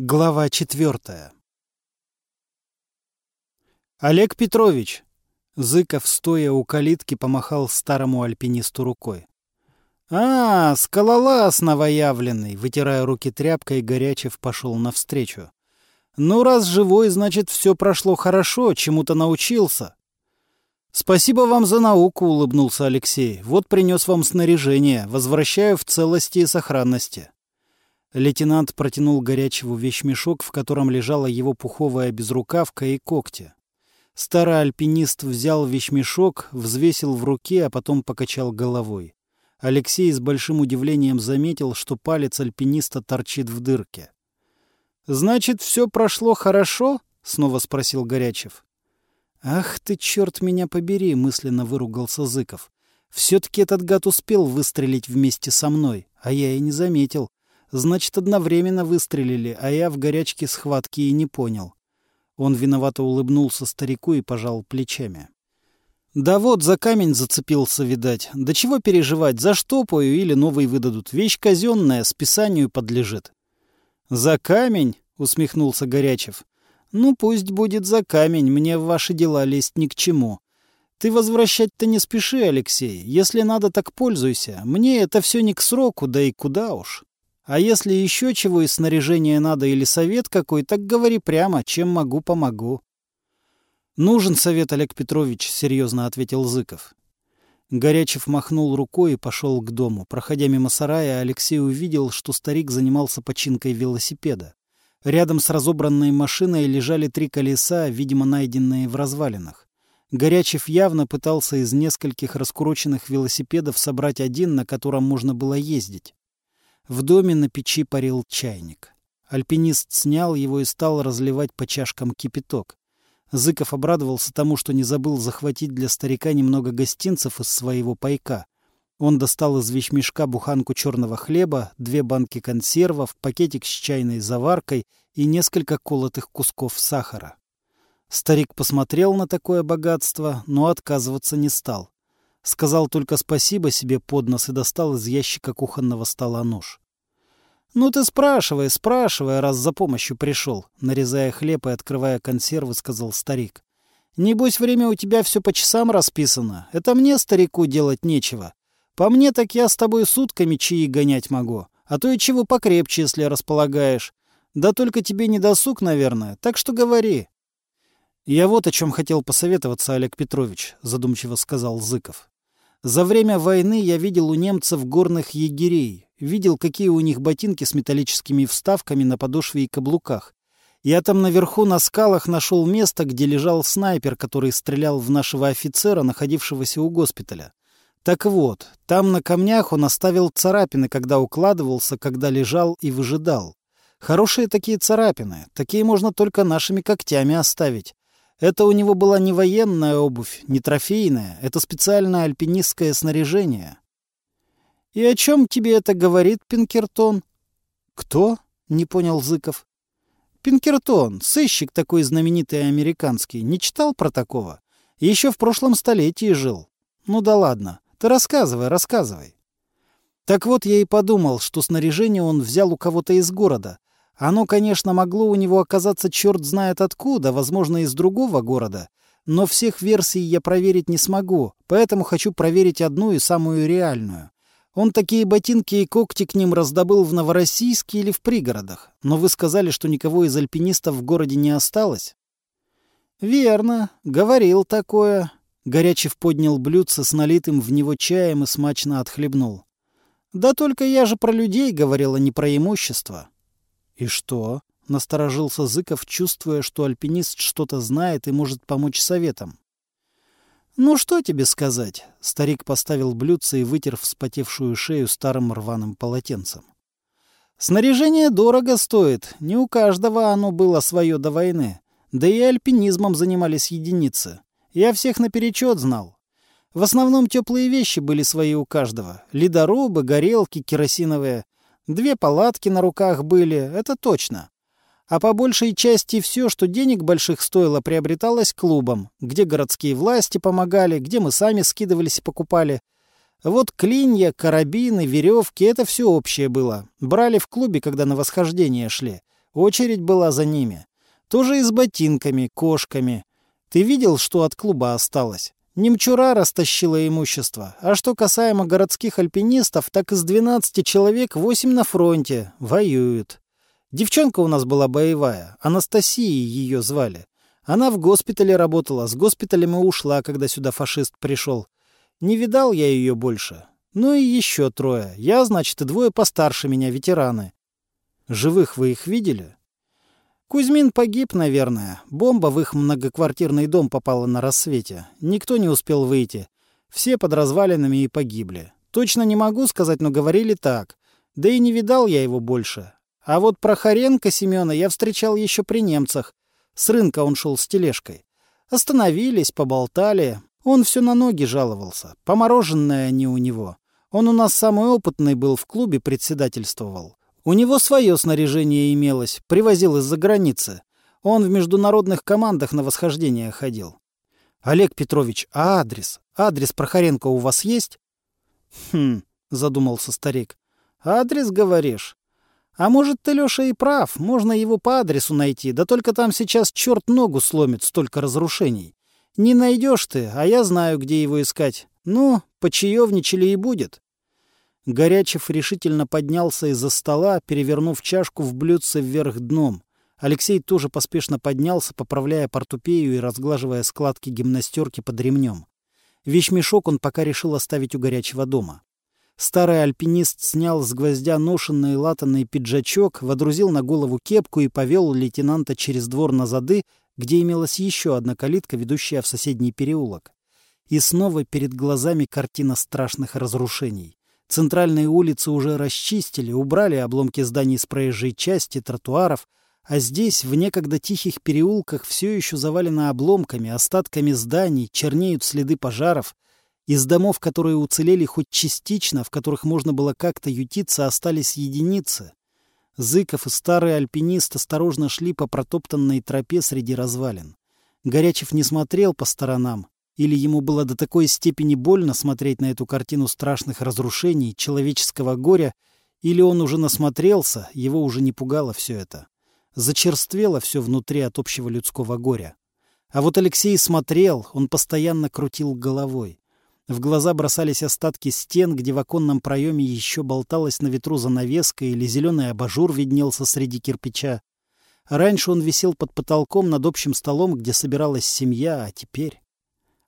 Глава четвертая. Олег Петрович. Зыков, стоя у калитки, помахал старому альпинисту рукой. «А, скалолаз новоявленный!» Вытирая руки тряпкой, Горячев пошел навстречу. «Ну, раз живой, значит, все прошло хорошо, чему-то научился». «Спасибо вам за науку», — улыбнулся Алексей. «Вот принес вам снаряжение. Возвращаю в целости и сохранности». Лейтенант протянул горячего вещмешок, в котором лежала его пуховая безрукавка и когти. Старый альпинист взял вещмешок, взвесил в руке, а потом покачал головой. Алексей с большим удивлением заметил, что палец альпиниста торчит в дырке. «Значит, все прошло хорошо?» — снова спросил Горячев. «Ах ты, черт меня побери!» — мысленно выругался Зыков. «Все-таки этот гад успел выстрелить вместе со мной, а я и не заметил. Значит, одновременно выстрелили, а я в горячке схватки и не понял. Он виновато улыбнулся старику и пожал плечами. «Да вот, за камень зацепился, видать. Да чего переживать, за заштопаю или новый выдадут. Вещь казенная, списанию подлежит». «За камень?» — усмехнулся Горячев. «Ну, пусть будет за камень, мне в ваши дела лезть ни к чему. Ты возвращать-то не спеши, Алексей. Если надо, так пользуйся. Мне это все не к сроку, да и куда уж». А если еще чего из снаряжения надо или совет какой, так говори прямо, чем могу, помогу. «Нужен совет, Олег Петрович», — серьезно ответил Зыков. Горячев махнул рукой и пошел к дому. Проходя мимо сарая, Алексей увидел, что старик занимался починкой велосипеда. Рядом с разобранной машиной лежали три колеса, видимо, найденные в развалинах. Горячев явно пытался из нескольких раскуроченных велосипедов собрать один, на котором можно было ездить. В доме на печи парил чайник. Альпинист снял его и стал разливать по чашкам кипяток. Зыков обрадовался тому, что не забыл захватить для старика немного гостинцев из своего пайка. Он достал из вещмешка буханку черного хлеба, две банки консервов, пакетик с чайной заваркой и несколько колотых кусков сахара. Старик посмотрел на такое богатство, но отказываться не стал. Сказал только спасибо себе под нос и достал из ящика кухонного стола нож. «Ну ты спрашивай, спрашивай, раз за помощью пришел», — нарезая хлеб и открывая консервы, сказал старик. «Небось, время у тебя все по часам расписано. Это мне, старику, делать нечего. По мне, так я с тобой сутками чаи гонять могу. А то и чего покрепче, если располагаешь. Да только тебе не досуг, наверное, так что говори». «Я вот о чем хотел посоветоваться, Олег Петрович», — задумчиво сказал Зыков. За время войны я видел у немцев горных егерей, видел, какие у них ботинки с металлическими вставками на подошве и каблуках. Я там наверху на скалах нашел место, где лежал снайпер, который стрелял в нашего офицера, находившегося у госпиталя. Так вот, там на камнях он оставил царапины, когда укладывался, когда лежал и выжидал. Хорошие такие царапины, такие можно только нашими когтями оставить. Это у него была не военная обувь, не трофейная, это специальное альпинистское снаряжение. «И о чем тебе это говорит, Пинкертон?» «Кто?» — не понял Зыков. «Пинкертон, сыщик такой знаменитый американский, не читал про такого? Еще в прошлом столетии жил. Ну да ладно, ты рассказывай, рассказывай». Так вот, я и подумал, что снаряжение он взял у кого-то из города, оно, конечно, могло у него оказаться черт знает откуда, возможно, из другого города, но всех версий я проверить не смогу, поэтому хочу проверить одну и самую реальную. Он такие ботинки и когти к ним раздобыл в Новороссийске или в пригородах, но вы сказали, что никого из альпинистов в городе не осталось? Верно, говорил такое. Горячев поднял блюдце с налитым в него чаем и смачно отхлебнул. Да только я же про людей говорил, а не про имущество. «И что?» — насторожился Зыков, чувствуя, что альпинист что-то знает и может помочь советом. «Ну что тебе сказать?» — старик поставил блюдце и вытер вспотевшую шею старым рваным полотенцем. «Снаряжение дорого стоит, не у каждого оно было свое до войны. Да и альпинизмом занимались единицы. Я всех наперечет знал. В основном теплые вещи были свои у каждого. Ледорубы, горелки, керосиновые — Две палатки на руках были, это точно. А по большей части все, что денег больших стоило, приобреталось клубом, где городские власти помогали, где мы сами скидывались и покупали. Вот клинья, карабины, веревки — это все общее было. Брали в клубе, когда на восхождение шли. Очередь была за ними. Тоже и с ботинками, кошками. Ты видел, что от клуба осталось? Немчура растащила имущество. А что касаемо городских альпинистов, так из 12 человек 8 на фронте. Воюют. Девчонка у нас была боевая. Анастасией ее звали. Она в госпитале работала. С госпиталем и ушла, когда сюда фашист пришел. Не видал я ее больше. Ну и еще трое. Я, значит, и двое постарше меня, ветераны. Живых вы их видели? Кузьмин погиб, наверное. Бомба в их многоквартирный дом попала на рассвете. Никто не успел выйти. Все под развалинами и погибли. Точно не могу сказать, но говорили так. Да и не видал я его больше. А вот Прохоренко Семена я встречал еще при немцах. С рынка он шел с тележкой. Остановились, поболтали. Он все на ноги жаловался. Помороженное они у него. Он у нас самый опытный был, в клубе председательствовал. У него свое снаряжение имелось, привозил из-за границы. Он в международных командах на восхождение ходил. Олег Петрович, а адрес? Адрес Прохоренко у вас есть? Хм, задумался старик. Адрес, говоришь? А может, ты, Лёша, и прав, можно его по адресу найти, да только там сейчас черт ногу сломит, столько разрушений. Не найдешь ты, а я знаю, где его искать. Ну, почаевничали и будет. Горячев решительно поднялся из-за стола, перевернув чашку в блюдце вверх дном. Алексей тоже поспешно поднялся, поправляя портупею и разглаживая складки гимнастерки под ремнем. Вещмешок он пока решил оставить у горячего дома. Старый альпинист снял с гвоздя ношенный латанный пиджачок, водрузил на голову кепку и повел лейтенанта через двор на зады, где имелась еще одна калитка, ведущая в соседний переулок. И снова перед глазами картина страшных разрушений. Центральные улицы уже расчистили, убрали обломки зданий с проезжей части, тротуаров, а здесь, в некогда тихих переулках, все еще завалено обломками, остатками зданий, чернеют следы пожаров. Из домов, которые уцелели хоть частично, в которых можно было как-то ютиться, остались единицы. Зыков и старый альпинист осторожно шли по протоптанной тропе среди развалин. Горячев не смотрел по сторонам, или ему было до такой степени больно смотреть на эту картину страшных разрушений, человеческого горя, или он уже насмотрелся, его уже не пугало все это. Зачерствело все внутри от общего людского горя. А вот Алексей смотрел, он постоянно крутил головой. В глаза бросались остатки стен, где в оконном проеме еще болталась на ветру занавеска или зеленый абажур виднелся среди кирпича. Раньше он висел под потолком над общим столом, где собиралась семья, а теперь...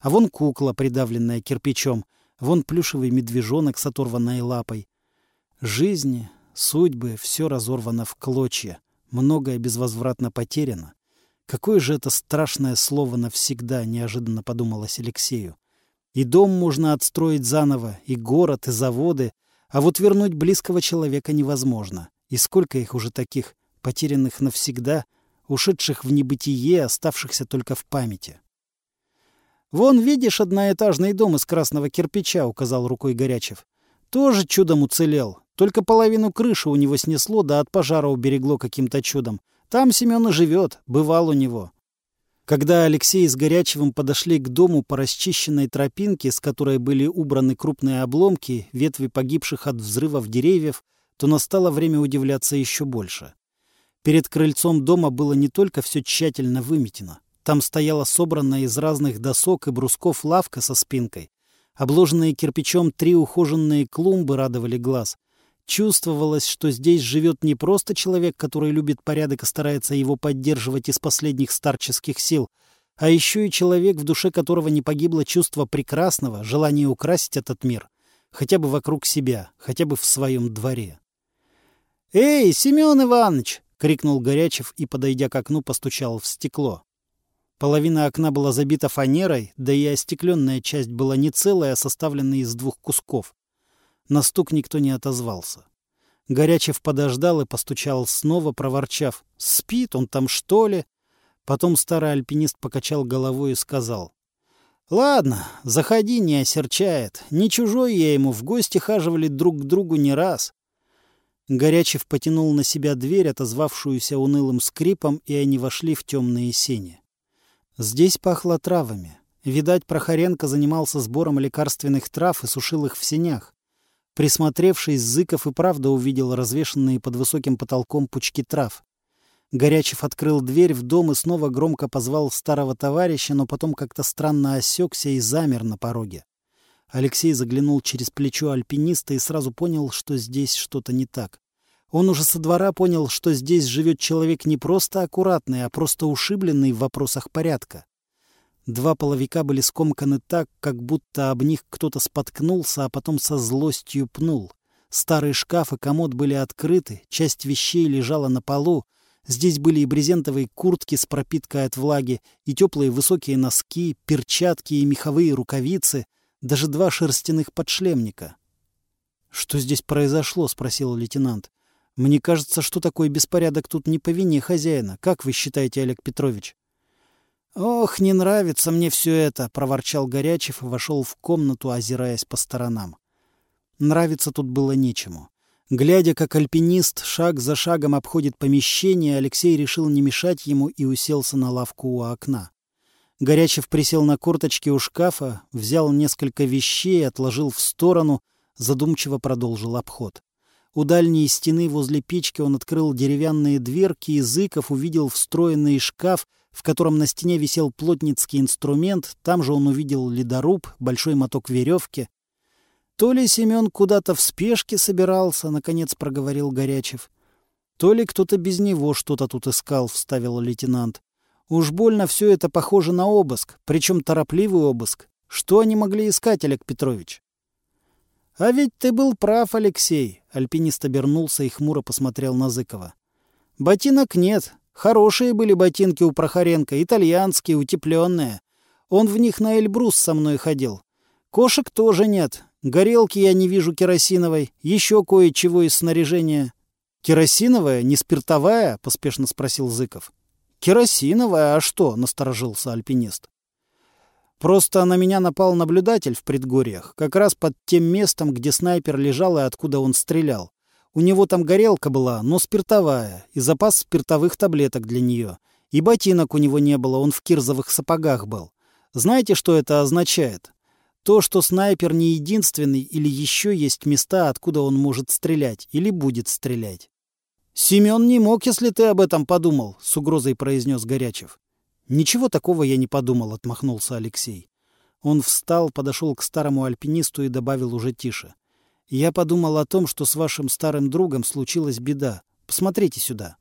А вон кукла, придавленная кирпичом, вон плюшевый медвежонок с оторванной лапой. Жизни, судьбы, все разорвано в клочья, многое безвозвратно потеряно. Какое же это страшное слово навсегда, неожиданно подумалось Алексею. И дом можно отстроить заново, и город, и заводы, а вот вернуть близкого человека невозможно. И сколько их уже таких, потерянных навсегда, ушедших в небытие, оставшихся только в памяти. «Вон, видишь, одноэтажный дом из красного кирпича», — указал рукой Горячев. «Тоже чудом уцелел. Только половину крыши у него снесло, да от пожара уберегло каким-то чудом. Там Семен и живет, бывал у него». Когда Алексей с Горячевым подошли к дому по расчищенной тропинке, с которой были убраны крупные обломки, ветви погибших от взрывов деревьев, то настало время удивляться еще больше. Перед крыльцом дома было не только все тщательно выметено, там стояла собранная из разных досок и брусков лавка со спинкой. Обложенные кирпичом три ухоженные клумбы радовали глаз. Чувствовалось, что здесь живет не просто человек, который любит порядок и старается его поддерживать из последних старческих сил, а еще и человек, в душе которого не погибло чувство прекрасного, желание украсить этот мир, хотя бы вокруг себя, хотя бы в своем дворе. «Эй, Семен Иванович!» — крикнул Горячев и, подойдя к окну, постучал в стекло. Половина окна была забита фанерой, да и остекленная часть была не целая, а составленная из двух кусков. На стук никто не отозвался. Горячев подождал и постучал снова, проворчав. «Спит он там, что ли?» Потом старый альпинист покачал головой и сказал. «Ладно, заходи, не осерчает. Не чужой я ему, в гости хаживали друг к другу не раз». Горячев потянул на себя дверь, отозвавшуюся унылым скрипом, и они вошли в темные сени. Здесь пахло травами. Видать, Прохоренко занимался сбором лекарственных трав и сушил их в сенях. Присмотревшись, Зыков и правда увидел развешанные под высоким потолком пучки трав. Горячев открыл дверь в дом и снова громко позвал старого товарища, но потом как-то странно осекся и замер на пороге. Алексей заглянул через плечо альпиниста и сразу понял, что здесь что-то не так. Он уже со двора понял, что здесь живет человек не просто аккуратный, а просто ушибленный в вопросах порядка. Два половика были скомканы так, как будто об них кто-то споткнулся, а потом со злостью пнул. Старый шкаф и комод были открыты, часть вещей лежала на полу. Здесь были и брезентовые куртки с пропиткой от влаги, и теплые высокие носки, перчатки и меховые рукавицы, даже два шерстяных подшлемника. «Что здесь произошло?» — спросил лейтенант. «Мне кажется, что такой беспорядок тут не по вине хозяина. Как вы считаете, Олег Петрович?» «Ох, не нравится мне все это!» — проворчал Горячев и вошел в комнату, озираясь по сторонам. Нравится тут было нечему. Глядя, как альпинист шаг за шагом обходит помещение, Алексей решил не мешать ему и уселся на лавку у окна. Горячев присел на корточки у шкафа, взял несколько вещей, отложил в сторону, задумчиво продолжил обход. У дальней стены возле печки он открыл деревянные дверки, и увидел встроенный шкаф, в котором на стене висел плотницкий инструмент, там же он увидел ледоруб, большой моток веревки. То ли Семен куда-то в спешке собирался, наконец проговорил Горячев. То ли кто-то без него что-то тут искал, вставил лейтенант. Уж больно все это похоже на обыск, причем торопливый обыск. Что они могли искать, Олег Петрович? «А ведь ты был прав, Алексей!» — альпинист обернулся и хмуро посмотрел на Зыкова. «Ботинок нет. Хорошие были ботинки у Прохоренко, итальянские, утепленные. Он в них на Эльбрус со мной ходил. Кошек тоже нет. Горелки я не вижу керосиновой. Еще кое-чего из снаряжения». «Керосиновая, не спиртовая?» — поспешно спросил Зыков. «Керосиновая, а что?» — насторожился альпинист. Просто на меня напал наблюдатель в предгорьях, как раз под тем местом, где снайпер лежал и откуда он стрелял. У него там горелка была, но спиртовая, и запас спиртовых таблеток для нее. И ботинок у него не было, он в кирзовых сапогах был. Знаете, что это означает? То, что снайпер не единственный или еще есть места, откуда он может стрелять или будет стрелять. «Семен не мог, если ты об этом подумал», — с угрозой произнес Горячев. «Ничего такого я не подумал», — отмахнулся Алексей. Он встал, подошел к старому альпинисту и добавил уже тише. «Я подумал о том, что с вашим старым другом случилась беда. Посмотрите сюда».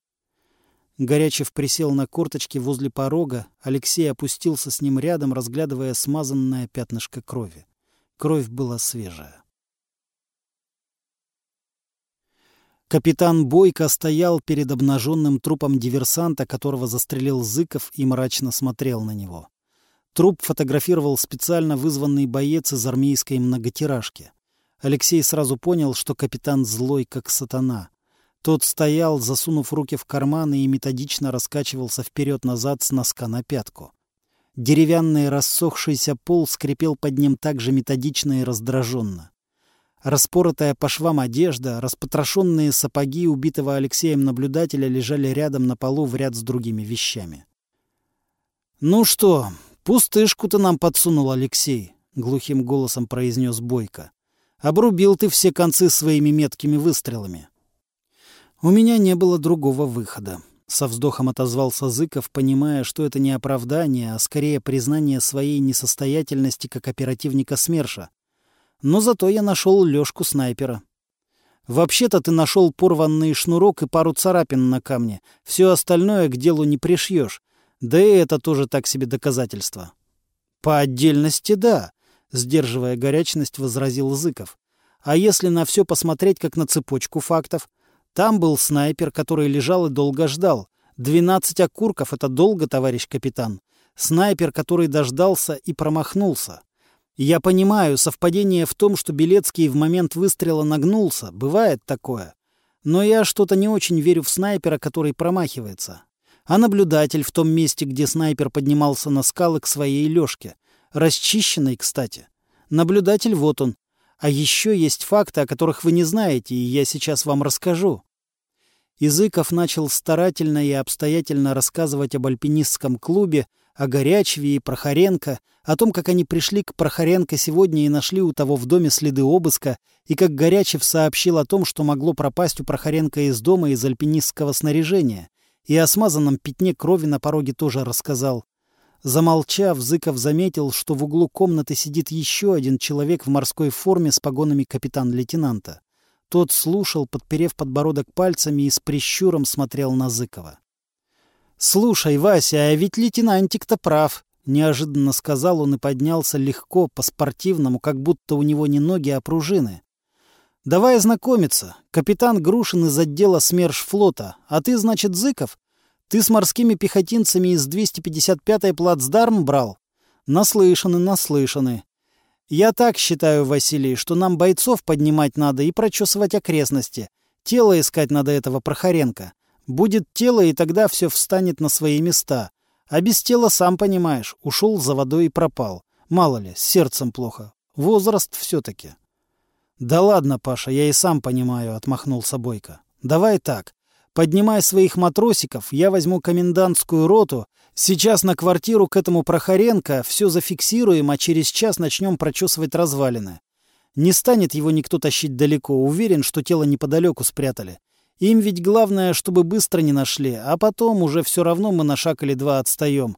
Горячев присел на корточки возле порога, Алексей опустился с ним рядом, разглядывая смазанное пятнышко крови. Кровь была свежая. Капитан Бойко стоял перед обнаженным трупом диверсанта, которого застрелил Зыков, и мрачно смотрел на него. Труп фотографировал специально вызванный боец из армейской многотиражки. Алексей сразу понял, что капитан злой, как сатана. Тот стоял, засунув руки в карманы и методично раскачивался вперед-назад с носка на пятку. Деревянный рассохшийся пол скрипел под ним так же методично и раздраженно. Распоротая по швам одежда, распотрошенные сапоги убитого Алексеем наблюдателя лежали рядом на полу в ряд с другими вещами. «Ну что, пустышку ты нам подсунул, Алексей», — глухим голосом произнес Бойко. «Обрубил ты все концы своими меткими выстрелами». «У меня не было другого выхода», — со вздохом отозвался Зыков, понимая, что это не оправдание, а скорее признание своей несостоятельности как оперативника СМЕРШа, но зато я нашел Лёшку снайпера. Вообще-то ты нашел порванный шнурок и пару царапин на камне. Все остальное к делу не пришьешь. Да и это тоже так себе доказательство. По отдельности да, сдерживая горячность, возразил Зыков. А если на все посмотреть как на цепочку фактов? Там был снайпер, который лежал и долго ждал. Двенадцать окурков — это долго, товарищ капитан. Снайпер, который дождался и промахнулся. Я понимаю, совпадение в том, что Белецкий в момент выстрела нагнулся. Бывает такое. Но я что-то не очень верю в снайпера, который промахивается. А наблюдатель в том месте, где снайпер поднимался на скалы к своей лёжке. Расчищенной, кстати. Наблюдатель вот он. А еще есть факты, о которых вы не знаете, и я сейчас вам расскажу. Языков начал старательно и обстоятельно рассказывать об альпинистском клубе, о Горячеве и Прохоренко, о том, как они пришли к Прохоренко сегодня и нашли у того в доме следы обыска, и как Горячев сообщил о том, что могло пропасть у Прохоренко из дома из альпинистского снаряжения, И о смазанном пятне крови на пороге тоже рассказал. Замолчав, Зыков заметил, что в углу комнаты сидит еще один человек в морской форме с погонами капитан-лейтенанта. Тот слушал, подперев подбородок пальцами и с прищуром смотрел на Зыкова. «Слушай, Вася, а ведь лейтенантик-то прав», — неожиданно сказал он и поднялся легко, по-спортивному, как будто у него не ноги, а пружины. «Давай знакомиться. Капитан Грушин из отдела СМЕРШ флота. А ты, значит, Зыков? Ты с морскими пехотинцами из 255-й плацдарм брал? Наслышаны, наслышаны. Я так считаю, Василий, что нам бойцов поднимать надо и прочесывать окрестности. Тело искать надо этого Прохоренко. Будет тело, и тогда все встанет на свои места. А без тела, сам понимаешь, ушел за водой и пропал. Мало ли, с сердцем плохо. Возраст все-таки. Да ладно, Паша, я и сам понимаю, отмахнулся Бойко. Давай так. Поднимай своих матросиков, я возьму комендантскую роту. Сейчас на квартиру к этому Прохоренко все зафиксируем, а через час начнем прочесывать развалины. Не станет его никто тащить далеко, уверен, что тело неподалеку спрятали. Им ведь главное, чтобы быстро не нашли, а потом уже все равно мы на шаг или два отстаем.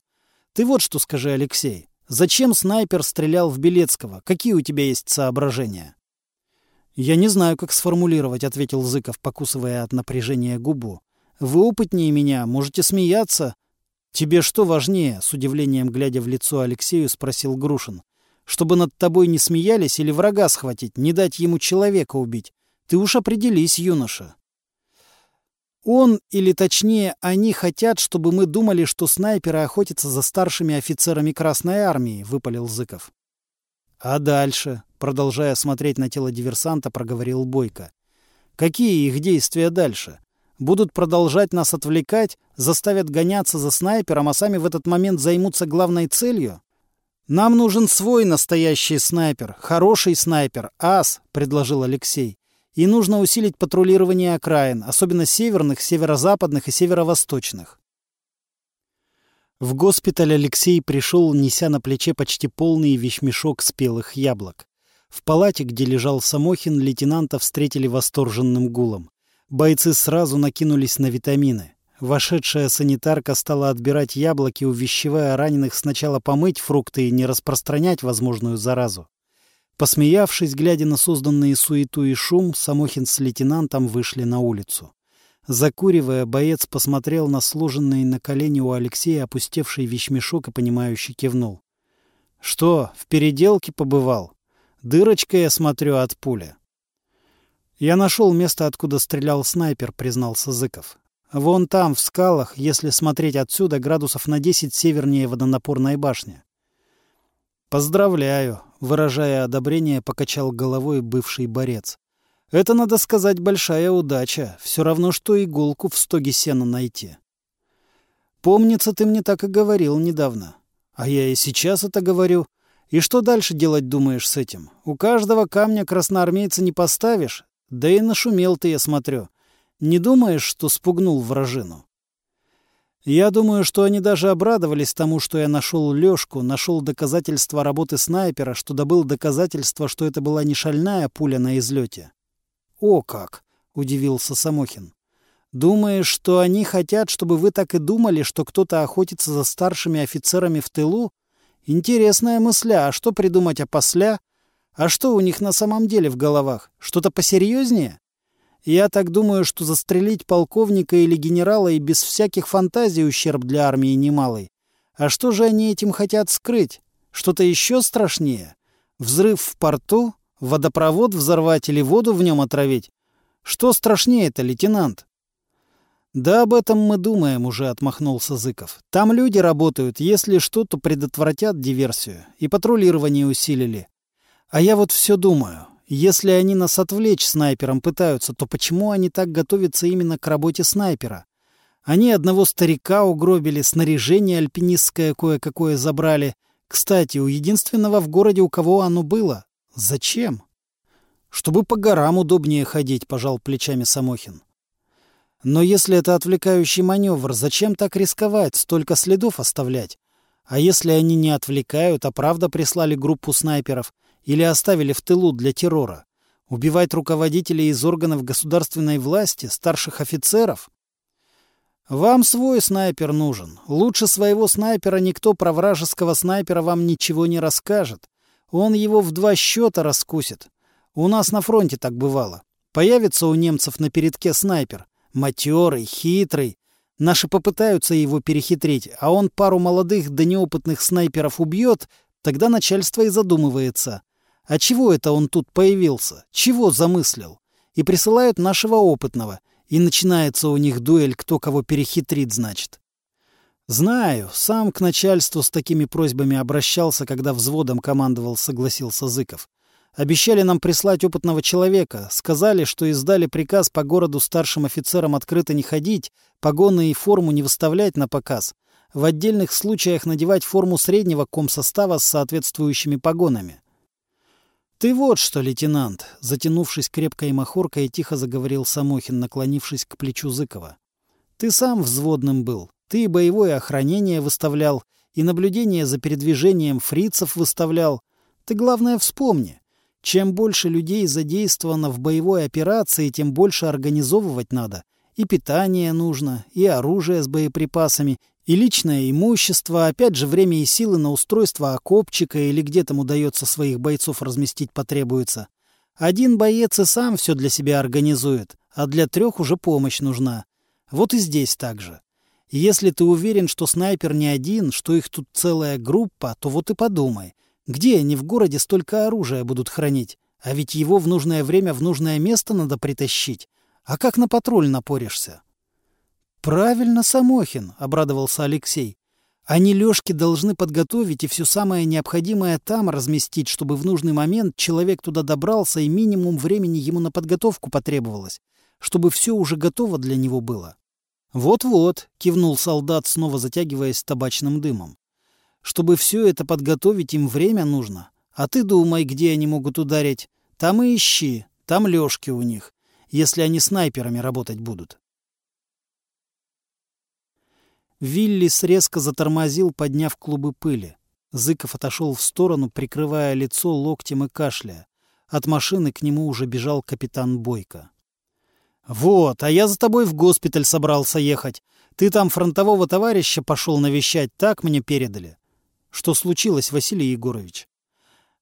Ты вот что скажи, Алексей. Зачем снайпер стрелял в Белецкого? Какие у тебя есть соображения? «Я не знаю, как сформулировать», — ответил Зыков, покусывая от напряжения губу. «Вы опытнее меня, можете смеяться». «Тебе что важнее?» — с удивлением глядя в лицо Алексею, спросил Грушин. «Чтобы над тобой не смеялись или врага схватить, не дать ему человека убить? Ты уж определись, юноша». Он, или точнее, они хотят, чтобы мы думали, что снайперы охотятся за старшими офицерами Красной Армии, — выпалил Зыков. А дальше, продолжая смотреть на тело диверсанта, проговорил Бойко. Какие их действия дальше? Будут продолжать нас отвлекать, заставят гоняться за снайпером, а сами в этот момент займутся главной целью? Нам нужен свой настоящий снайпер, хороший снайпер, ас, предложил Алексей. И нужно усилить патрулирование окраин, особенно северных, северо-западных и северо-восточных. В госпиталь Алексей пришел, неся на плече почти полный вещмешок спелых яблок. В палате, где лежал Самохин, лейтенанта встретили восторженным гулом. Бойцы сразу накинулись на витамины. Вошедшая санитарка стала отбирать яблоки, увещевая раненых сначала помыть фрукты и не распространять возможную заразу. Посмеявшись, глядя на созданные суету и шум, Самохин с лейтенантом вышли на улицу. Закуривая, боец посмотрел на сложенный на колени у Алексея опустевший вещмешок и, понимающе кивнул. — Что, в переделке побывал? Дырочка, я смотрю, от пули. — Я нашел место, откуда стрелял снайпер, — признался Зыков. — Вон там, в скалах, если смотреть отсюда, градусов на десять севернее водонапорной башни. — Поздравляю, Выражая одобрение, покачал головой бывший борец. Это, надо сказать, большая удача. Все равно, что иголку в стоге сена найти. Помнится, ты мне так и говорил недавно. А я и сейчас это говорю. И что дальше делать думаешь с этим? У каждого камня красноармейца не поставишь. Да и нашумел ты, я смотрю. Не думаешь, что спугнул вражину? Я думаю, что они даже обрадовались тому, что я нашел Лёшку, нашел доказательства работы снайпера, что добыл доказательства, что это была не шальная пуля на излете. «О как!» — удивился Самохин. «Думаешь, что они хотят, чтобы вы так и думали, что кто-то охотится за старшими офицерами в тылу? Интересная мысля, а что придумать опосля? А что у них на самом деле в головах? Что-то посерьезнее?» Я так думаю, что застрелить полковника или генерала и без всяких фантазий ущерб для армии немалый. А что же они этим хотят скрыть? Что-то еще страшнее? Взрыв в порту? Водопровод взорвать или воду в нем отравить? Что страшнее-то, лейтенант? Да об этом мы думаем уже, отмахнулся Зыков. Там люди работают, если что, то предотвратят диверсию. И патрулирование усилили. А я вот все думаю. Если они нас отвлечь снайпером пытаются, то почему они так готовятся именно к работе снайпера? Они одного старика угробили, снаряжение альпинистское кое-какое забрали. Кстати, у единственного в городе, у кого оно было. Зачем? Чтобы по горам удобнее ходить, пожал плечами Самохин. Но если это отвлекающий маневр, зачем так рисковать, столько следов оставлять? А если они не отвлекают, а правда прислали группу снайперов, или оставили в тылу для террора? Убивать руководителей из органов государственной власти, старших офицеров? Вам свой снайпер нужен. Лучше своего снайпера никто про вражеского снайпера вам ничего не расскажет. Он его в два счета раскусит. У нас на фронте так бывало. Появится у немцев на передке снайпер. Матерый, хитрый. Наши попытаются его перехитрить, а он пару молодых да неопытных снайперов убьет, тогда начальство и задумывается. А чего это он тут появился? Чего замыслил? И присылают нашего опытного — и начинается у них дуэль, кто кого перехитрит, значит. Знаю, сам к начальству с такими просьбами обращался, когда взводом командовал, согласился Зыков. Обещали нам прислать опытного человека. Сказали, что издали приказ по городу старшим офицерам открыто не ходить, погоны и форму не выставлять на показ. В отдельных случаях надевать форму среднего комсостава с соответствующими погонами. «Ты вот что, лейтенант!» Затянувшись крепкой махоркой, тихо заговорил Самохин, наклонившись к плечу Зыкова. «Ты сам взводным был. Ты боевое охранение выставлял, и наблюдение за передвижением фрицев выставлял. Ты, главное, вспомни. Чем больше людей задействовано в боевой операции, тем больше организовывать надо. И питание нужно, и оружие с боеприпасами, и личное имущество, опять же время и силы на устройство окопчика или где там удается своих бойцов разместить потребуется. Один боец и сам все для себя организует, а для трех уже помощь нужна. Вот и здесь так же. Если ты уверен, что снайпер не один, что их тут целая группа, то вот и подумай, где они в городе столько оружия будут хранить? А ведь его в нужное время в нужное место надо притащить. А как на патруль напоришься? «Правильно, Самохин», — обрадовался Алексей. «Они Лёшке должны подготовить и все самое необходимое там разместить, чтобы в нужный момент человек туда добрался и минимум времени ему на подготовку потребовалось, чтобы все уже готово для него было». «Вот-вот», — кивнул солдат, снова затягиваясь табачным дымом. «Чтобы все это подготовить, им время нужно. А ты думай, где они могут ударить. Там и ищи, там Лёшки у них, если они снайперами работать будут». Виллис резко затормозил, подняв клубы пыли. Зыков отошел в сторону, прикрывая лицо локтем и кашляя. От машины к нему уже бежал капитан Бойко. «Вот, а я за тобой в госпиталь собрался ехать. Ты там фронтового товарища пошел навещать, так мне передали». «Что случилось, Василий Егорович?»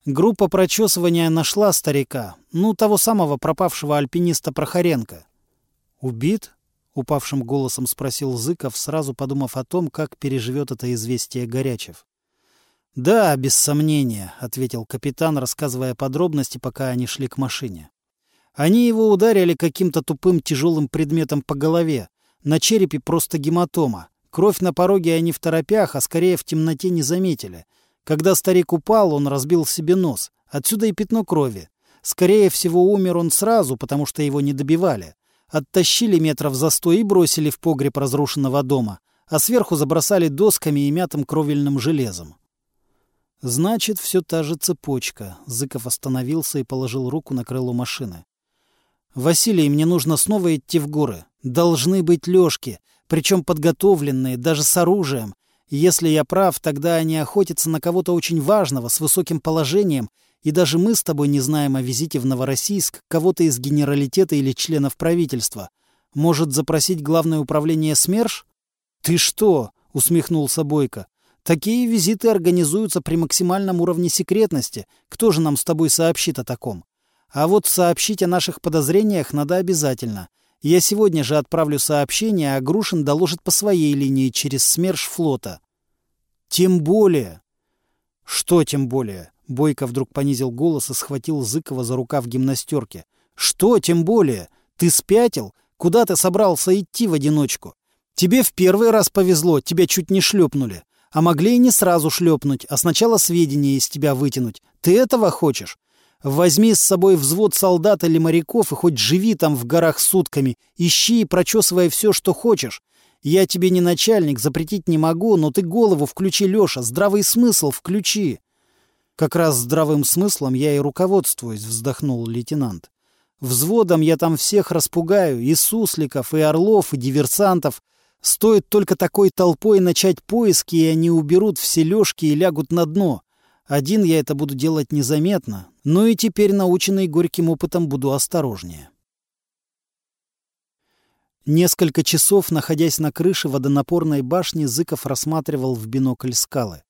Группа прочесывания нашла старика, ну, того самого пропавшего альпиниста Прохоренко. «Убит?» — упавшим голосом спросил Зыков, сразу подумав о том, как переживет это известие Горячев. «Да, без сомнения», — ответил капитан, рассказывая подробности, пока они шли к машине. «Они его ударили каким-то тупым тяжелым предметом по голове. На черепе просто гематома. Кровь на пороге они в торопях, а скорее в темноте не заметили. Когда старик упал, он разбил себе нос. Отсюда и пятно крови. Скорее всего, умер он сразу, потому что его не добивали оттащили метров за сто и бросили в погреб разрушенного дома, а сверху забросали досками и мятым кровельным железом. Значит, все та же цепочка. Зыков остановился и положил руку на крыло машины. «Василий, мне нужно снова идти в горы. Должны быть лёжки, причем подготовленные, даже с оружием. Если я прав, тогда они охотятся на кого-то очень важного, с высоким положением и даже мы с тобой не знаем о визите в Новороссийск кого-то из генералитета или членов правительства. Может, запросить главное управление СМЕРШ? Ты что? — усмехнулся Бойко. Такие визиты организуются при максимальном уровне секретности. Кто же нам с тобой сообщит о таком? А вот сообщить о наших подозрениях надо обязательно. Я сегодня же отправлю сообщение, а Грушин доложит по своей линии через СМЕРШ флота. Тем более. Что тем более? Бойко вдруг понизил голос и схватил Зыкова за рукав гимнастерки. «Что, тем более? Ты спятил? Куда ты собрался идти в одиночку? Тебе в первый раз повезло, тебя чуть не шлепнули. А могли и не сразу шлепнуть, а сначала сведения из тебя вытянуть. Ты этого хочешь? Возьми с собой взвод солдат или моряков и хоть живи там в горах сутками, ищи и прочесывай все, что хочешь. Я тебе не начальник, запретить не могу, но ты голову включи, Леша, здравый смысл включи. Как раз здравым смыслом я и руководствуюсь, вздохнул лейтенант. Взводом я там всех распугаю, и сусликов, и орлов, и диверсантов. Стоит только такой толпой начать поиски, и они уберут все лёжки и лягут на дно. Один я это буду делать незаметно, но и теперь, наученный горьким опытом, буду осторожнее. Несколько часов, находясь на крыше водонапорной башни, Зыков рассматривал в бинокль скалы.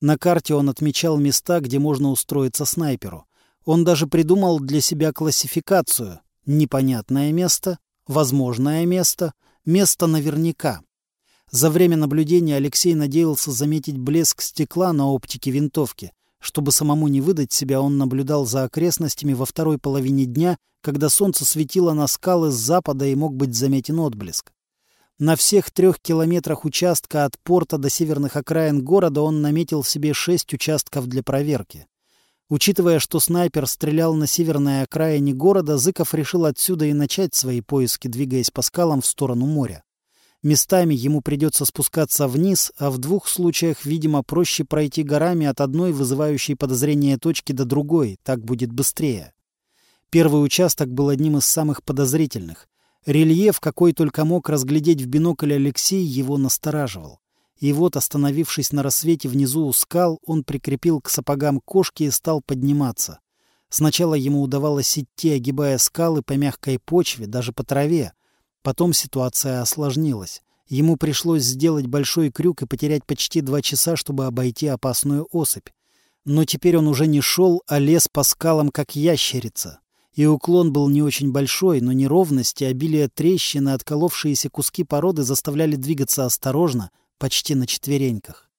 На карте он отмечал места, где можно устроиться снайперу. Он даже придумал для себя классификацию «непонятное место», «возможное место», «место наверняка». За время наблюдения Алексей надеялся заметить блеск стекла на оптике винтовки. Чтобы самому не выдать себя, он наблюдал за окрестностями во второй половине дня, когда солнце светило на скалы с запада и мог быть заметен отблеск. На всех трех километрах участка от порта до северных окраин города он наметил себе шесть участков для проверки. Учитывая, что снайпер стрелял на северной окраине города, Зыков решил отсюда и начать свои поиски, двигаясь по скалам в сторону моря. Местами ему придется спускаться вниз, а в двух случаях, видимо, проще пройти горами от одной вызывающей подозрение точки до другой, так будет быстрее. Первый участок был одним из самых подозрительных. Рельеф, какой только мог разглядеть в бинокль Алексей, его настораживал. И вот, остановившись на рассвете внизу у скал, он прикрепил к сапогам кошки и стал подниматься. Сначала ему удавалось идти, огибая скалы по мягкой почве, даже по траве, Потом ситуация осложнилась. Ему пришлось сделать большой крюк и потерять почти два часа, чтобы обойти опасную особь. Но теперь он уже не шел, а лез по скалам, как ящерица. И уклон был не очень большой, но неровности, обилие трещин и отколовшиеся куски породы заставляли двигаться осторожно, почти на четвереньках.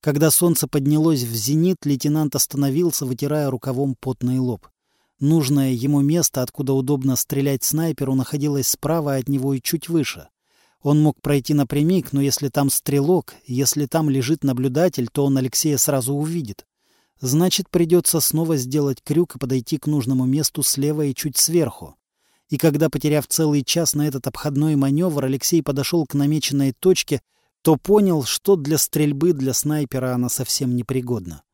Когда солнце поднялось в зенит, лейтенант остановился, вытирая рукавом потный лоб. Нужное ему место, откуда удобно стрелять снайперу, находилось справа от него и чуть выше. Он мог пройти напрямик, но если там стрелок, если там лежит наблюдатель, то он Алексея сразу увидит. Значит, придется снова сделать крюк и подойти к нужному месту слева и чуть сверху. И когда, потеряв целый час на этот обходной маневр, Алексей подошел к намеченной точке, то понял, что для стрельбы для снайпера она совсем непригодна.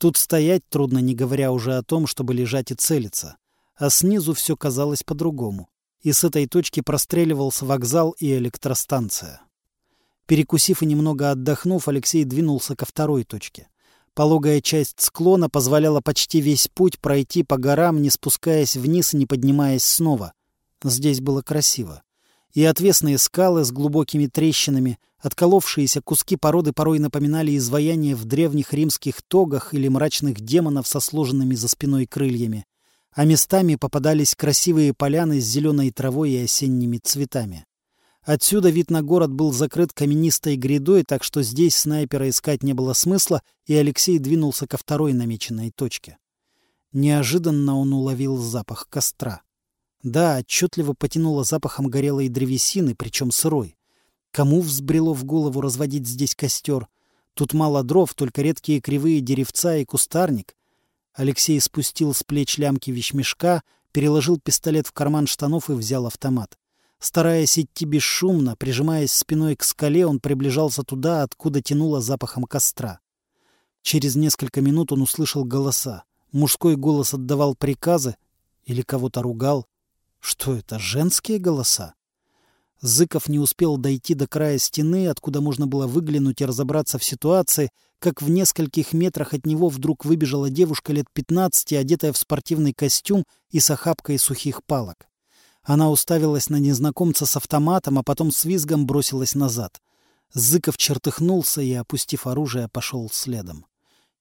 Тут стоять трудно, не говоря уже о том, чтобы лежать и целиться. А снизу все казалось по-другому. И с этой точки простреливался вокзал и электростанция. Перекусив и немного отдохнув, Алексей двинулся ко второй точке. Пологая часть склона позволяла почти весь путь пройти по горам, не спускаясь вниз и не поднимаясь снова. Здесь было красиво и отвесные скалы с глубокими трещинами, отколовшиеся куски породы порой напоминали изваяния в древних римских тогах или мрачных демонов со сложенными за спиной крыльями, а местами попадались красивые поляны с зеленой травой и осенними цветами. Отсюда вид на город был закрыт каменистой грядой, так что здесь снайпера искать не было смысла, и Алексей двинулся ко второй намеченной точке. Неожиданно он уловил запах костра. Да, отчетливо потянуло запахом горелой древесины, причем сырой. Кому взбрело в голову разводить здесь костер? Тут мало дров, только редкие кривые деревца и кустарник. Алексей спустил с плеч лямки вещмешка, переложил пистолет в карман штанов и взял автомат. Стараясь идти бесшумно, прижимаясь спиной к скале, он приближался туда, откуда тянуло запахом костра. Через несколько минут он услышал голоса. Мужской голос отдавал приказы или кого-то ругал. Что это, женские голоса? Зыков не успел дойти до края стены, откуда можно было выглянуть и разобраться в ситуации, как в нескольких метрах от него вдруг выбежала девушка лет пятнадцати, одетая в спортивный костюм и с охапкой сухих палок. Она уставилась на незнакомца с автоматом, а потом с визгом бросилась назад. Зыков чертыхнулся и, опустив оружие, пошел следом.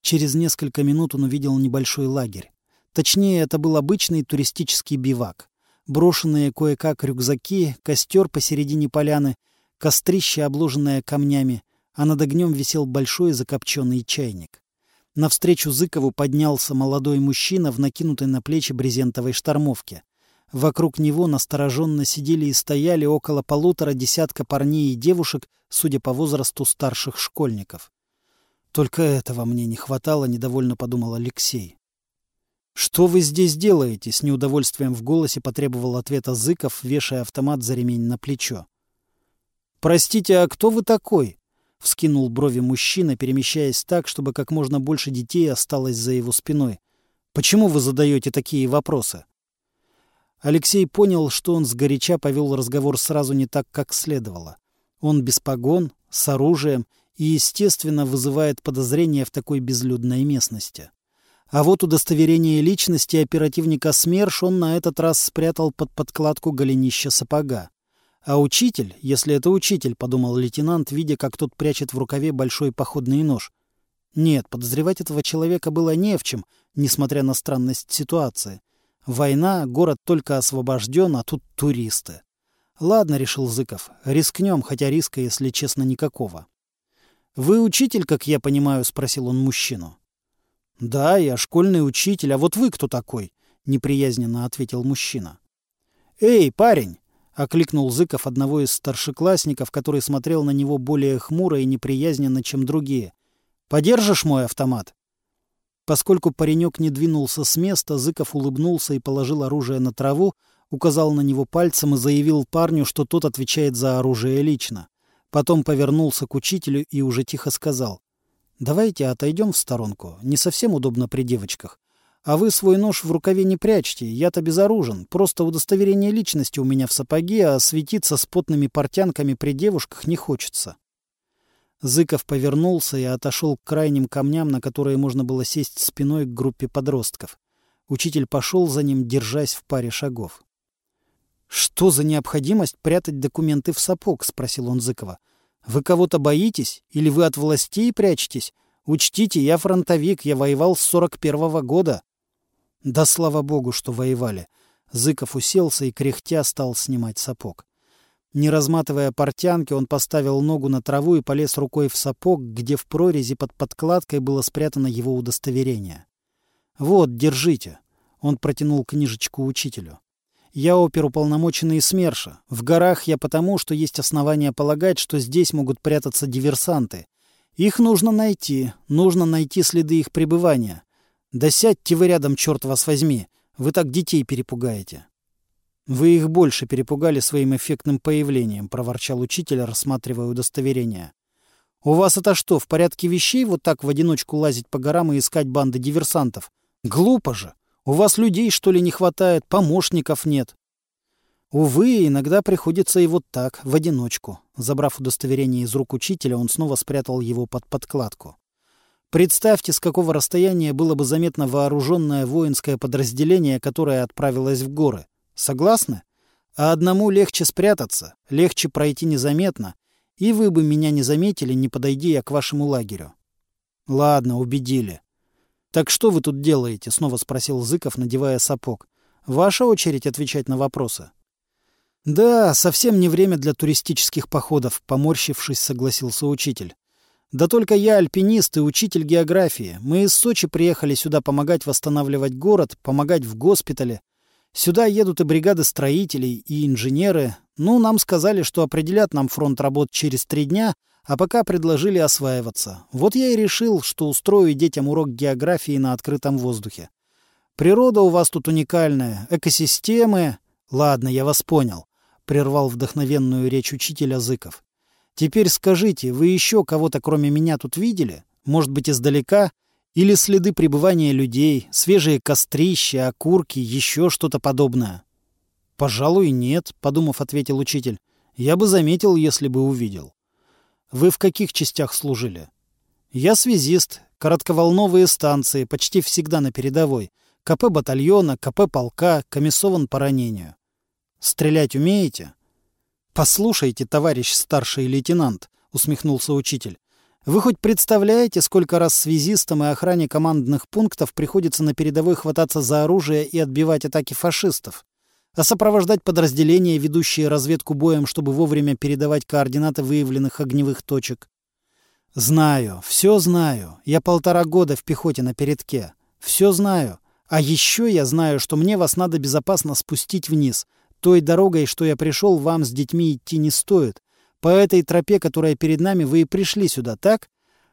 Через несколько минут он увидел небольшой лагерь. Точнее, это был обычный туристический бивак брошенные кое-как рюкзаки, костер посередине поляны, кострище, обложенное камнями, а над огнем висел большой закопченный чайник. Навстречу Зыкову поднялся молодой мужчина в накинутой на плечи брезентовой штормовке. Вокруг него настороженно сидели и стояли около полутора десятка парней и девушек, судя по возрасту старших школьников. «Только этого мне не хватало», — недовольно подумал Алексей. «Что вы здесь делаете?» — с неудовольствием в голосе потребовал ответа Зыков, вешая автомат за ремень на плечо. «Простите, а кто вы такой?» — вскинул брови мужчина, перемещаясь так, чтобы как можно больше детей осталось за его спиной. «Почему вы задаете такие вопросы?» Алексей понял, что он сгоряча повел разговор сразу не так, как следовало. Он без погон, с оружием и, естественно, вызывает подозрения в такой безлюдной местности. А вот удостоверение личности оперативника СМЕРШ он на этот раз спрятал под подкладку голенища сапога. А учитель, если это учитель, подумал лейтенант, видя, как тот прячет в рукаве большой походный нож. Нет, подозревать этого человека было не в чем, несмотря на странность ситуации. Война, город только освобожден, а тут туристы. Ладно, решил Зыков, рискнем, хотя риска, если честно, никакого. «Вы учитель, как я понимаю?» — спросил он мужчину. «Да, я школьный учитель, а вот вы кто такой?» — неприязненно ответил мужчина. «Эй, парень!» — окликнул Зыков одного из старшеклассников, который смотрел на него более хмуро и неприязненно, чем другие. «Подержишь мой автомат?» Поскольку паренек не двинулся с места, Зыков улыбнулся и положил оружие на траву, указал на него пальцем и заявил парню, что тот отвечает за оружие лично. Потом повернулся к учителю и уже тихо сказал. «Давайте отойдем в сторонку. Не совсем удобно при девочках. А вы свой нож в рукаве не прячьте, я-то безоружен. Просто удостоверение личности у меня в сапоге, а светиться с потными портянками при девушках не хочется». Зыков повернулся и отошел к крайним камням, на которые можно было сесть спиной к группе подростков. Учитель пошел за ним, держась в паре шагов. «Что за необходимость прятать документы в сапог?» — спросил он Зыкова. «Вы кого-то боитесь? Или вы от властей прячетесь? Учтите, я фронтовик, я воевал с сорок первого года». «Да слава богу, что воевали». Зыков уселся и кряхтя стал снимать сапог. Не разматывая портянки, он поставил ногу на траву и полез рукой в сапог, где в прорези под подкладкой было спрятано его удостоверение. «Вот, держите». Он протянул книжечку учителю. Я оперуполномоченный СМЕРШа. В горах я потому, что есть основания полагать, что здесь могут прятаться диверсанты. Их нужно найти, нужно найти следы их пребывания. Да сядьте вы рядом, черт вас возьми, вы так детей перепугаете. Вы их больше перепугали своим эффектным появлением, проворчал учитель, рассматривая удостоверение. У вас это что, в порядке вещей вот так в одиночку лазить по горам и искать банды диверсантов? Глупо же! У вас людей, что ли, не хватает, помощников нет. Увы, иногда приходится и вот так, в одиночку. Забрав удостоверение из рук учителя, он снова спрятал его под подкладку. Представьте, с какого расстояния было бы заметно вооруженное воинское подразделение, которое отправилось в горы. Согласны? А одному легче спрятаться, легче пройти незаметно, и вы бы меня не заметили, не подойди я к вашему лагерю. Ладно, убедили. «Так что вы тут делаете?» — снова спросил Зыков, надевая сапог. «Ваша очередь отвечать на вопросы». «Да, совсем не время для туристических походов», — поморщившись, согласился учитель. «Да только я альпинист и учитель географии. Мы из Сочи приехали сюда помогать восстанавливать город, помогать в госпитале. Сюда едут и бригады строителей, и инженеры. Ну, нам сказали, что определят нам фронт работ через три дня, а пока предложили осваиваться. Вот я и решил, что устрою детям урок географии на открытом воздухе. Природа у вас тут уникальная, экосистемы... Ладно, я вас понял, — прервал вдохновенную речь учителя Зыков. Теперь скажите, вы еще кого-то кроме меня тут видели? Может быть, издалека? Или следы пребывания людей, свежие кострища, окурки, еще что-то подобное? Пожалуй, нет, — подумав, ответил учитель. Я бы заметил, если бы увидел. Вы в каких частях служили? Я связист. Коротковолновые станции, почти всегда на передовой. КП батальона, КП полка, комиссован по ранению. Стрелять умеете? Послушайте, товарищ старший лейтенант, усмехнулся учитель. Вы хоть представляете, сколько раз связистам и охране командных пунктов приходится на передовой хвататься за оружие и отбивать атаки фашистов? А сопровождать подразделения, ведущие разведку боем, чтобы вовремя передавать координаты выявленных огневых точек. Знаю, все знаю. Я полтора года в пехоте на передке. Все знаю. А еще я знаю, что мне вас надо безопасно спустить вниз. Той дорогой, что я пришел, вам с детьми идти не стоит. По этой тропе, которая перед нами, вы и пришли сюда, так?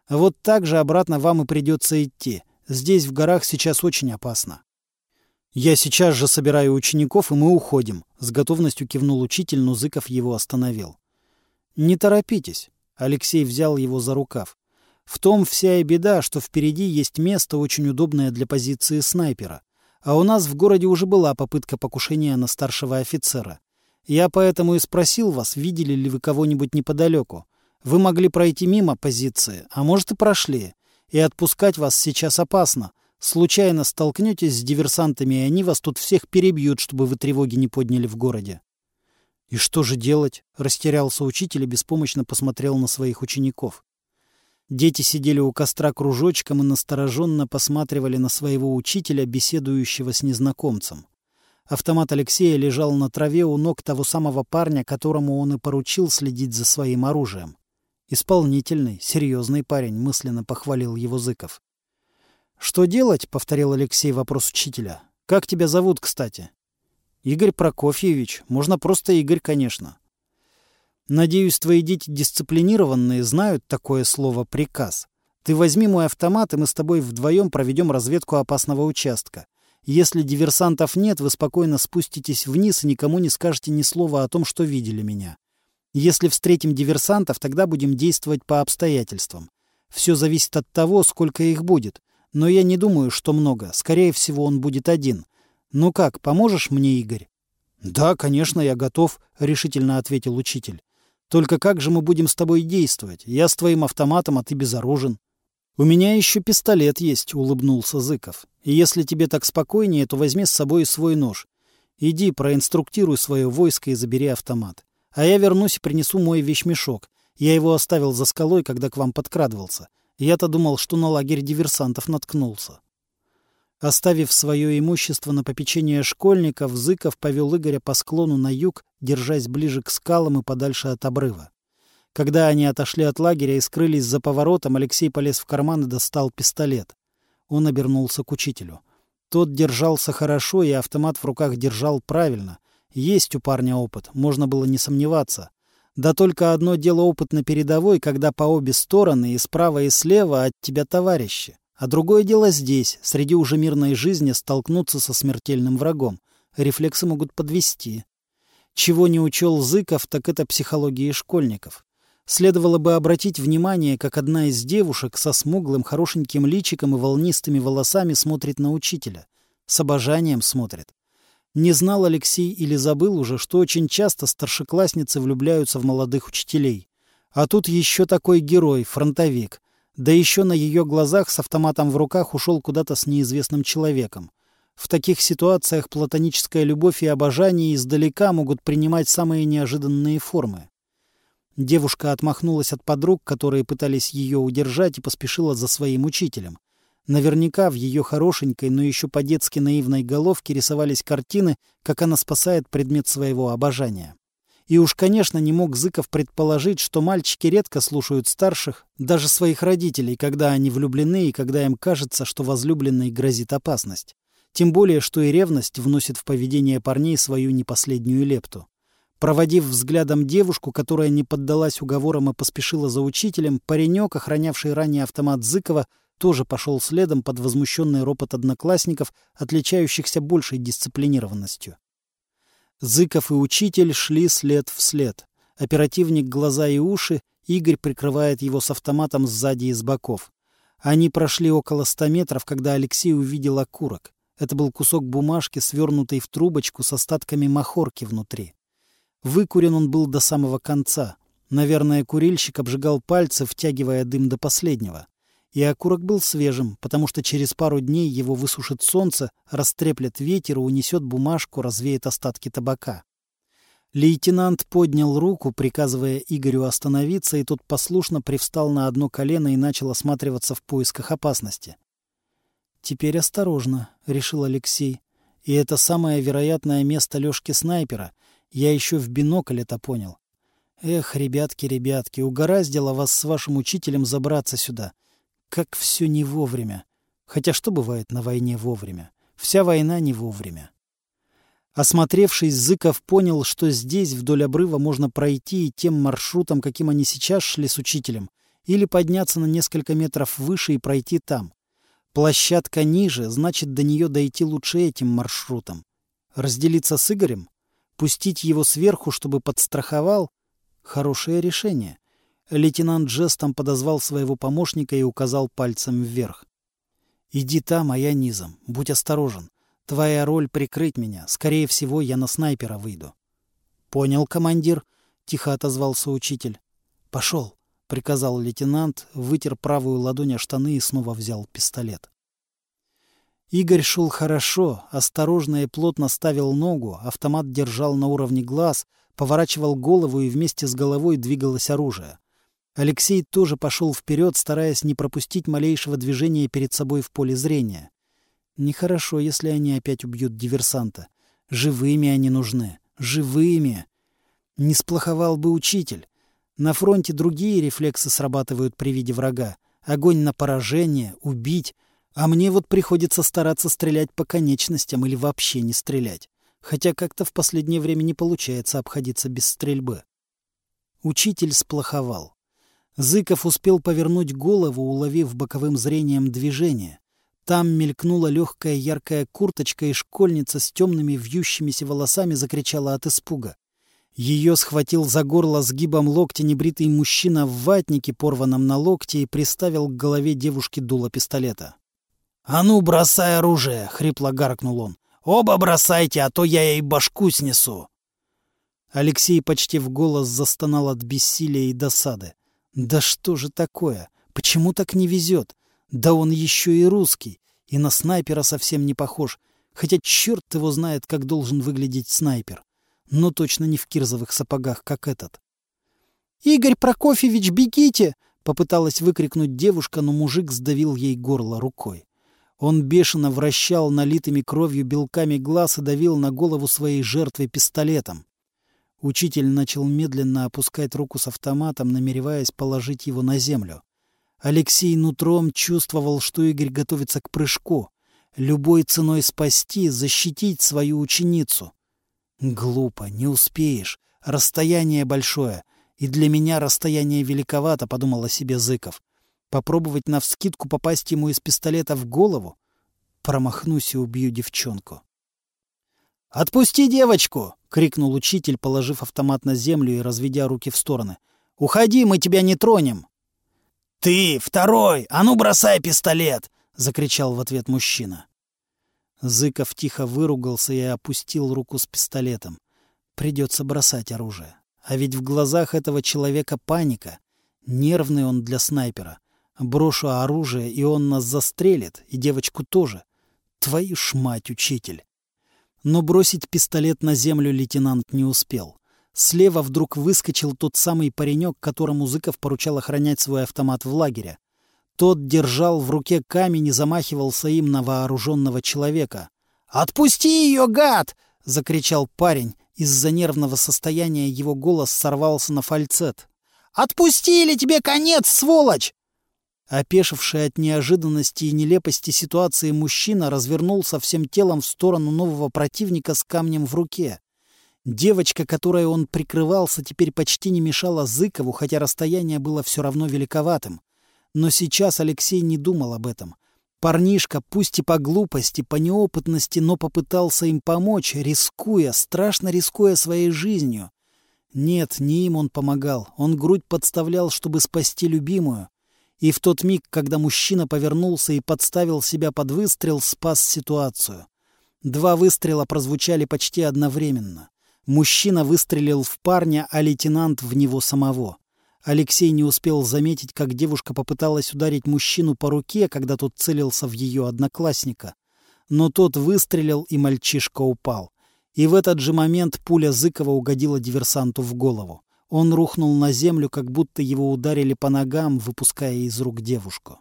Вот так же обратно вам и придется идти. Здесь в горах сейчас очень опасно. «Я сейчас же собираю учеников, и мы уходим», — с готовностью кивнул учитель, но Зыков его остановил. «Не торопитесь», — Алексей взял его за рукав. «В том вся и беда, что впереди есть место, очень удобное для позиции снайпера. А у нас в городе уже была попытка покушения на старшего офицера. Я поэтому и спросил вас, видели ли вы кого-нибудь неподалеку. Вы могли пройти мимо позиции, а может и прошли. И отпускать вас сейчас опасно, Случайно столкнетесь с диверсантами, и они вас тут всех перебьют, чтобы вы тревоги не подняли в городе. «И что же делать?» — растерялся учитель и беспомощно посмотрел на своих учеников. Дети сидели у костра кружочком и настороженно посматривали на своего учителя, беседующего с незнакомцем. Автомат Алексея лежал на траве у ног того самого парня, которому он и поручил следить за своим оружием. «Исполнительный, серьезный парень», — мысленно похвалил его Зыков. «Что делать?» — повторил Алексей вопрос учителя. «Как тебя зовут, кстати?» «Игорь Прокофьевич. Можно просто Игорь, конечно. Надеюсь, твои дети дисциплинированные знают такое слово «приказ». Ты возьми мой автомат, и мы с тобой вдвоем проведем разведку опасного участка. Если диверсантов нет, вы спокойно спуститесь вниз и никому не скажете ни слова о том, что видели меня. Если встретим диверсантов, тогда будем действовать по обстоятельствам. Все зависит от того, сколько их будет. Но я не думаю, что много. Скорее всего, он будет один. Ну как, поможешь мне, Игорь? — Да, конечно, я готов, — решительно ответил учитель. Только как же мы будем с тобой действовать? Я с твоим автоматом, а ты безоружен. — У меня еще пистолет есть, — улыбнулся Зыков. — И если тебе так спокойнее, то возьми с собой свой нож. Иди, проинструктируй свое войско и забери автомат. А я вернусь и принесу мой вещмешок. Я его оставил за скалой, когда к вам подкрадывался. Я-то думал, что на лагерь диверсантов наткнулся. Оставив свое имущество на попечение школьников, Зыков повел Игоря по склону на юг, держась ближе к скалам и подальше от обрыва. Когда они отошли от лагеря и скрылись за поворотом, Алексей полез в карман и достал пистолет. Он обернулся к учителю. Тот держался хорошо и автомат в руках держал правильно. Есть у парня опыт, можно было не сомневаться. Да только одно дело опыт на передовой, когда по обе стороны, и справа, и слева, от тебя товарищи. А другое дело здесь, среди уже мирной жизни, столкнуться со смертельным врагом. Рефлексы могут подвести. Чего не учел Зыков, так это психологии школьников. Следовало бы обратить внимание, как одна из девушек со смуглым, хорошеньким личиком и волнистыми волосами смотрит на учителя. С обожанием смотрит. Не знал Алексей или забыл уже, что очень часто старшеклассницы влюбляются в молодых учителей. А тут еще такой герой, фронтовик. Да еще на ее глазах с автоматом в руках ушел куда-то с неизвестным человеком. В таких ситуациях платоническая любовь и обожание издалека могут принимать самые неожиданные формы. Девушка отмахнулась от подруг, которые пытались ее удержать, и поспешила за своим учителем. Наверняка в ее хорошенькой, но еще по-детски наивной головке рисовались картины, как она спасает предмет своего обожания. И уж, конечно, не мог Зыков предположить, что мальчики редко слушают старших, даже своих родителей, когда они влюблены и когда им кажется, что возлюбленной грозит опасность. Тем более, что и ревность вносит в поведение парней свою непоследнюю лепту. Проводив взглядом девушку, которая не поддалась уговорам и поспешила за учителем, паренек, охранявший ранее автомат Зыкова, тоже пошел следом под возмущенный ропот одноклассников, отличающихся большей дисциплинированностью. Зыков и учитель шли след в след. Оперативник глаза и уши, Игорь прикрывает его с автоматом сзади и с боков. Они прошли около ста метров, когда Алексей увидел окурок. Это был кусок бумажки, свернутый в трубочку с остатками махорки внутри. Выкурен он был до самого конца. Наверное, курильщик обжигал пальцы, втягивая дым до последнего. И окурок был свежим, потому что через пару дней его высушит солнце, растреплет ветер и унесет бумажку, развеет остатки табака. Лейтенант поднял руку, приказывая Игорю остановиться, и тот послушно привстал на одно колено и начал осматриваться в поисках опасности. «Теперь осторожно», — решил Алексей. «И это самое вероятное место Лёшки снайпера. Я еще в бинокль это понял. Эх, ребятки, ребятки, угораздило вас с вашим учителем забраться сюда. Как все не вовремя. Хотя что бывает на войне вовремя? Вся война не вовремя. Осмотревшись, Зыков понял, что здесь вдоль обрыва можно пройти и тем маршрутом, каким они сейчас шли с учителем, или подняться на несколько метров выше и пройти там. Площадка ниже, значит, до нее дойти лучше этим маршрутом. Разделиться с Игорем? Пустить его сверху, чтобы подстраховал? Хорошее решение. Лейтенант жестом подозвал своего помощника и указал пальцем вверх. «Иди там, а я низом. Будь осторожен. Твоя роль — прикрыть меня. Скорее всего, я на снайпера выйду». «Понял, командир», — тихо отозвался учитель. «Пошел», — приказал лейтенант, вытер правую ладонь о штаны и снова взял пистолет. Игорь шел хорошо, осторожно и плотно ставил ногу, автомат держал на уровне глаз, поворачивал голову, и вместе с головой двигалось оружие. Алексей тоже пошел вперед, стараясь не пропустить малейшего движения перед собой в поле зрения. Нехорошо, если они опять убьют диверсанта. Живыми они нужны. Живыми. Не сплоховал бы учитель. На фронте другие рефлексы срабатывают при виде врага. Огонь на поражение, убить. А мне вот приходится стараться стрелять по конечностям или вообще не стрелять. Хотя как-то в последнее время не получается обходиться без стрельбы. Учитель сплоховал. Зыков успел повернуть голову, уловив боковым зрением движение. Там мелькнула легкая яркая курточка, и школьница с темными вьющимися волосами закричала от испуга. Ее схватил за горло сгибом локтя небритый мужчина в ватнике, порванном на локте, и приставил к голове девушки дуло пистолета. «А ну, бросай оружие!» — хрипло гаркнул он. «Оба бросайте, а то я ей башку снесу!» Алексей почти в голос застонал от бессилия и досады. Да что же такое? Почему так не везет? Да он еще и русский, и на снайпера совсем не похож, хотя черт его знает, как должен выглядеть снайпер. Но точно не в кирзовых сапогах, как этот. «Игорь Прокофьевич, бегите!» — попыталась выкрикнуть девушка, но мужик сдавил ей горло рукой. Он бешено вращал налитыми кровью белками глаз и давил на голову своей жертвы пистолетом. Учитель начал медленно опускать руку с автоматом, намереваясь положить его на землю. Алексей нутром чувствовал, что Игорь готовится к прыжку. Любой ценой спасти, защитить свою ученицу. Глупо, не успеешь. Расстояние большое. И для меня расстояние великовато, подумал о себе Зыков. Попробовать навскидку попасть ему из пистолета в голову? Промахнусь и убью девчонку. «Отпусти девочку!» — крикнул учитель, положив автомат на землю и разведя руки в стороны. «Уходи, мы тебя не тронем!» «Ты, второй! А ну бросай пистолет!» — закричал в ответ мужчина. Зыков тихо выругался и опустил руку с пистолетом. Придется бросать оружие. А ведь в глазах этого человека паника. Нервный он для снайпера. Брошу оружие, и он нас застрелит, и девочку тоже. Твою ж мать, учитель! Но бросить пистолет на землю лейтенант не успел. Слева вдруг выскочил тот самый паренек, которому Зыков поручал охранять свой автомат в лагере. Тот держал в руке камень и замахивался им на вооруженного человека. «Отпусти ее, гад!» — закричал парень. Из-за нервного состояния его голос сорвался на фальцет. «Отпусти, или тебе конец, сволочь!» Опешивший от неожиданности и нелепости ситуации мужчина развернулся всем телом в сторону нового противника с камнем в руке. Девочка, которой он прикрывался, теперь почти не мешала Зыкову, хотя расстояние было все равно великоватым. Но сейчас Алексей не думал об этом. Парнишка, пусть и по глупости, по неопытности, но попытался им помочь, рискуя, страшно рискуя своей жизнью. Нет, не им он помогал. Он грудь подставлял, чтобы спасти любимую. И в тот миг, когда мужчина повернулся и подставил себя под выстрел, спас ситуацию. Два выстрела прозвучали почти одновременно. Мужчина выстрелил в парня, а лейтенант в него самого. Алексей не успел заметить, как девушка попыталась ударить мужчину по руке, когда тот целился в ее одноклассника. Но тот выстрелил, и мальчишка упал. И в этот же момент пуля Зыкова угодила диверсанту в голову. Он рухнул на землю, как будто его ударили по ногам, выпуская из рук девушку.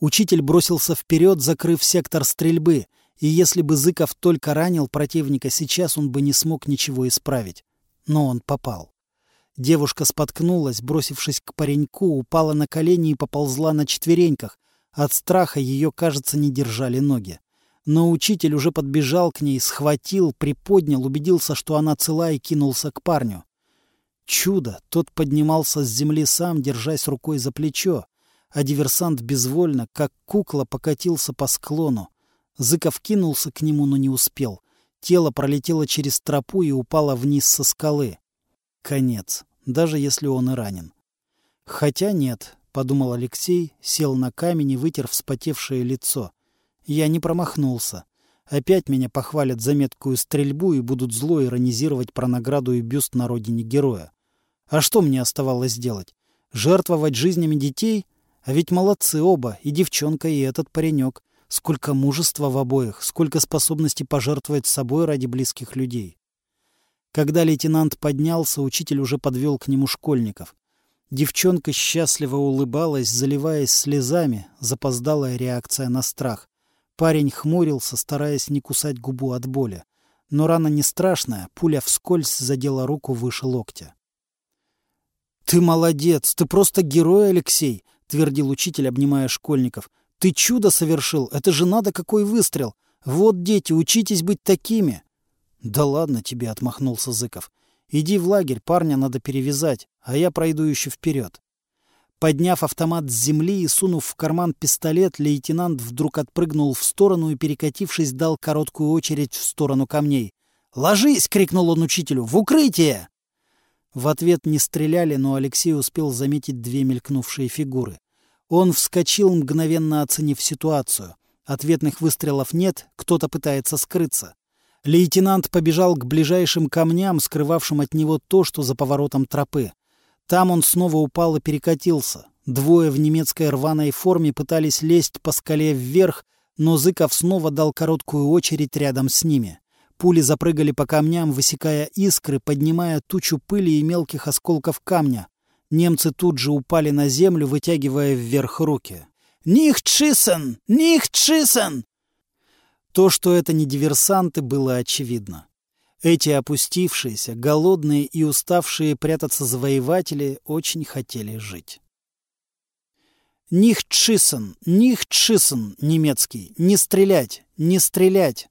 Учитель бросился вперед, закрыв сектор стрельбы, и если бы Зыков только ранил противника, сейчас он бы не смог ничего исправить. Но он попал. Девушка споткнулась, бросившись к пареньку, упала на колени и поползла на четвереньках. От страха ее, кажется, не держали ноги. Но учитель уже подбежал к ней, схватил, приподнял, убедился, что она цела и кинулся к парню. Чудо! Тот поднимался с земли сам, держась рукой за плечо, а диверсант безвольно, как кукла, покатился по склону. Зыков кинулся к нему, но не успел. Тело пролетело через тропу и упало вниз со скалы. Конец, даже если он и ранен. Хотя нет, — подумал Алексей, сел на камень и вытер вспотевшее лицо. Я не промахнулся. Опять меня похвалят за меткую стрельбу и будут зло иронизировать про награду и бюст на родине героя. А что мне оставалось делать? Жертвовать жизнями детей? А ведь молодцы оба, и девчонка, и этот паренек. Сколько мужества в обоих, сколько способности пожертвовать собой ради близких людей. Когда лейтенант поднялся, учитель уже подвел к нему школьников. Девчонка счастливо улыбалась, заливаясь слезами, запоздалая реакция на страх. Парень хмурился, стараясь не кусать губу от боли. Но рана не страшная, пуля вскользь задела руку выше локтя. «Ты молодец! Ты просто герой, Алексей!» — твердил учитель, обнимая школьников. «Ты чудо совершил! Это же надо какой выстрел! Вот, дети, учитесь быть такими!» «Да ладно тебе!» — отмахнулся Зыков. «Иди в лагерь, парня надо перевязать, а я пройду еще вперед». Подняв автомат с земли и сунув в карман пистолет, лейтенант вдруг отпрыгнул в сторону и, перекатившись, дал короткую очередь в сторону камней. «Ложись!» — крикнул он учителю. «В укрытие!» В ответ не стреляли, но Алексей успел заметить две мелькнувшие фигуры. Он вскочил, мгновенно оценив ситуацию. Ответных выстрелов нет, кто-то пытается скрыться. Лейтенант побежал к ближайшим камням, скрывавшим от него то, что за поворотом тропы. Там он снова упал и перекатился. Двое в немецкой рваной форме пытались лезть по скале вверх, но Зыков снова дал короткую очередь рядом с ними. Пули запрыгали по камням, высекая искры, поднимая тучу пыли и мелких осколков камня. Немцы тут же упали на землю, вытягивая вверх руки. «Них чисен! Них чисен!» То, что это не диверсанты, было очевидно. Эти опустившиеся, голодные и уставшие прятаться завоеватели очень хотели жить. «Них чисен! Них чисен!» немецкий. «Не стрелять! Не стрелять!»